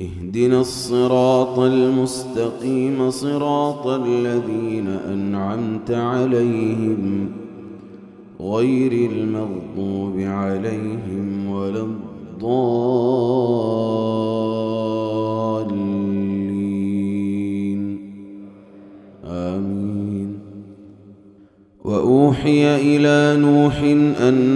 اهدنا الصراط المستقيم صراط الذين أنعمت عليهم غير المغضوب عليهم ولا الضالين. آمين. وأوحي إلى نوح أنه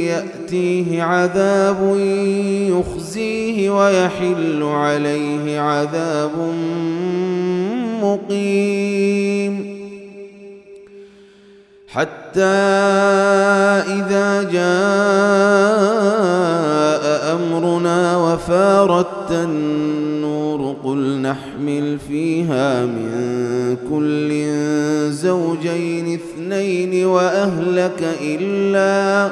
يأتيه عذاب يخزيه ويحل عليه عذاب مقيم. حتى إذا جاء أمرنا وفارت النور قل نحمل فيها من كل زوجين اثنين وأهلك إلا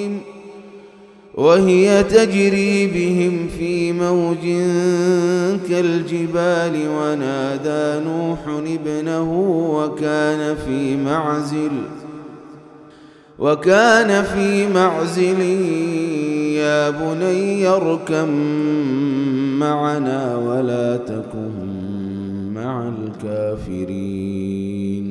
وهي تجري بهم في موج كالجبال ونادى نوح ابنه وكان في معزل وكان في معزل يا بني اركم معنا ولا تكن مع الكافرين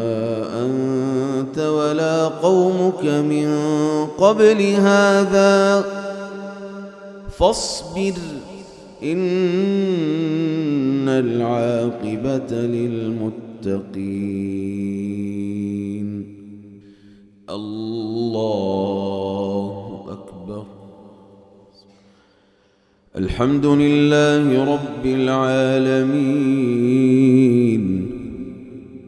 ولا قومك من قبل هذا فاصبر إن العاقبة للمتقين. الله أكبر. الحمد لله رب العالمين.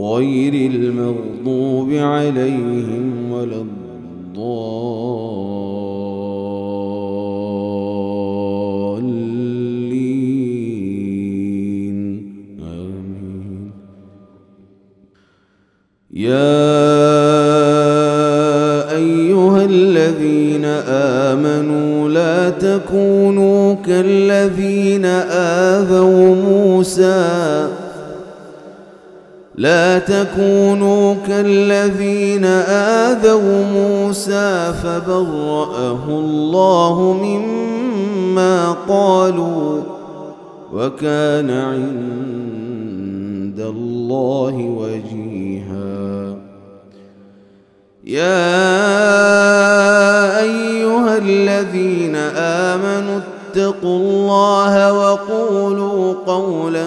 غير المغضوب عليهم ولا الضالين. آمين. يا أيها الذين آمنوا لا تكونوا كالذين آذوا موسى لا تكونوا كالذين آذوا موسى فبرأه الله مما قالوا وكان عند الله وجيها. يا أيها الذين آمنوا اتقوا الله وقولوا قولا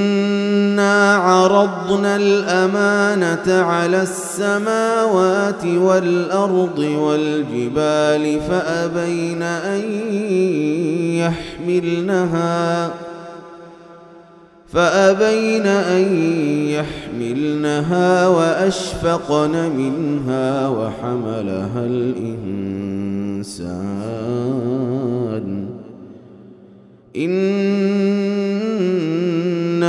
عرضنا الأمانة على السماوات والأرض والجبال فأبين أن يحملنها فأبين أن يحملنها وأشفقن منها وحملها الإنسان.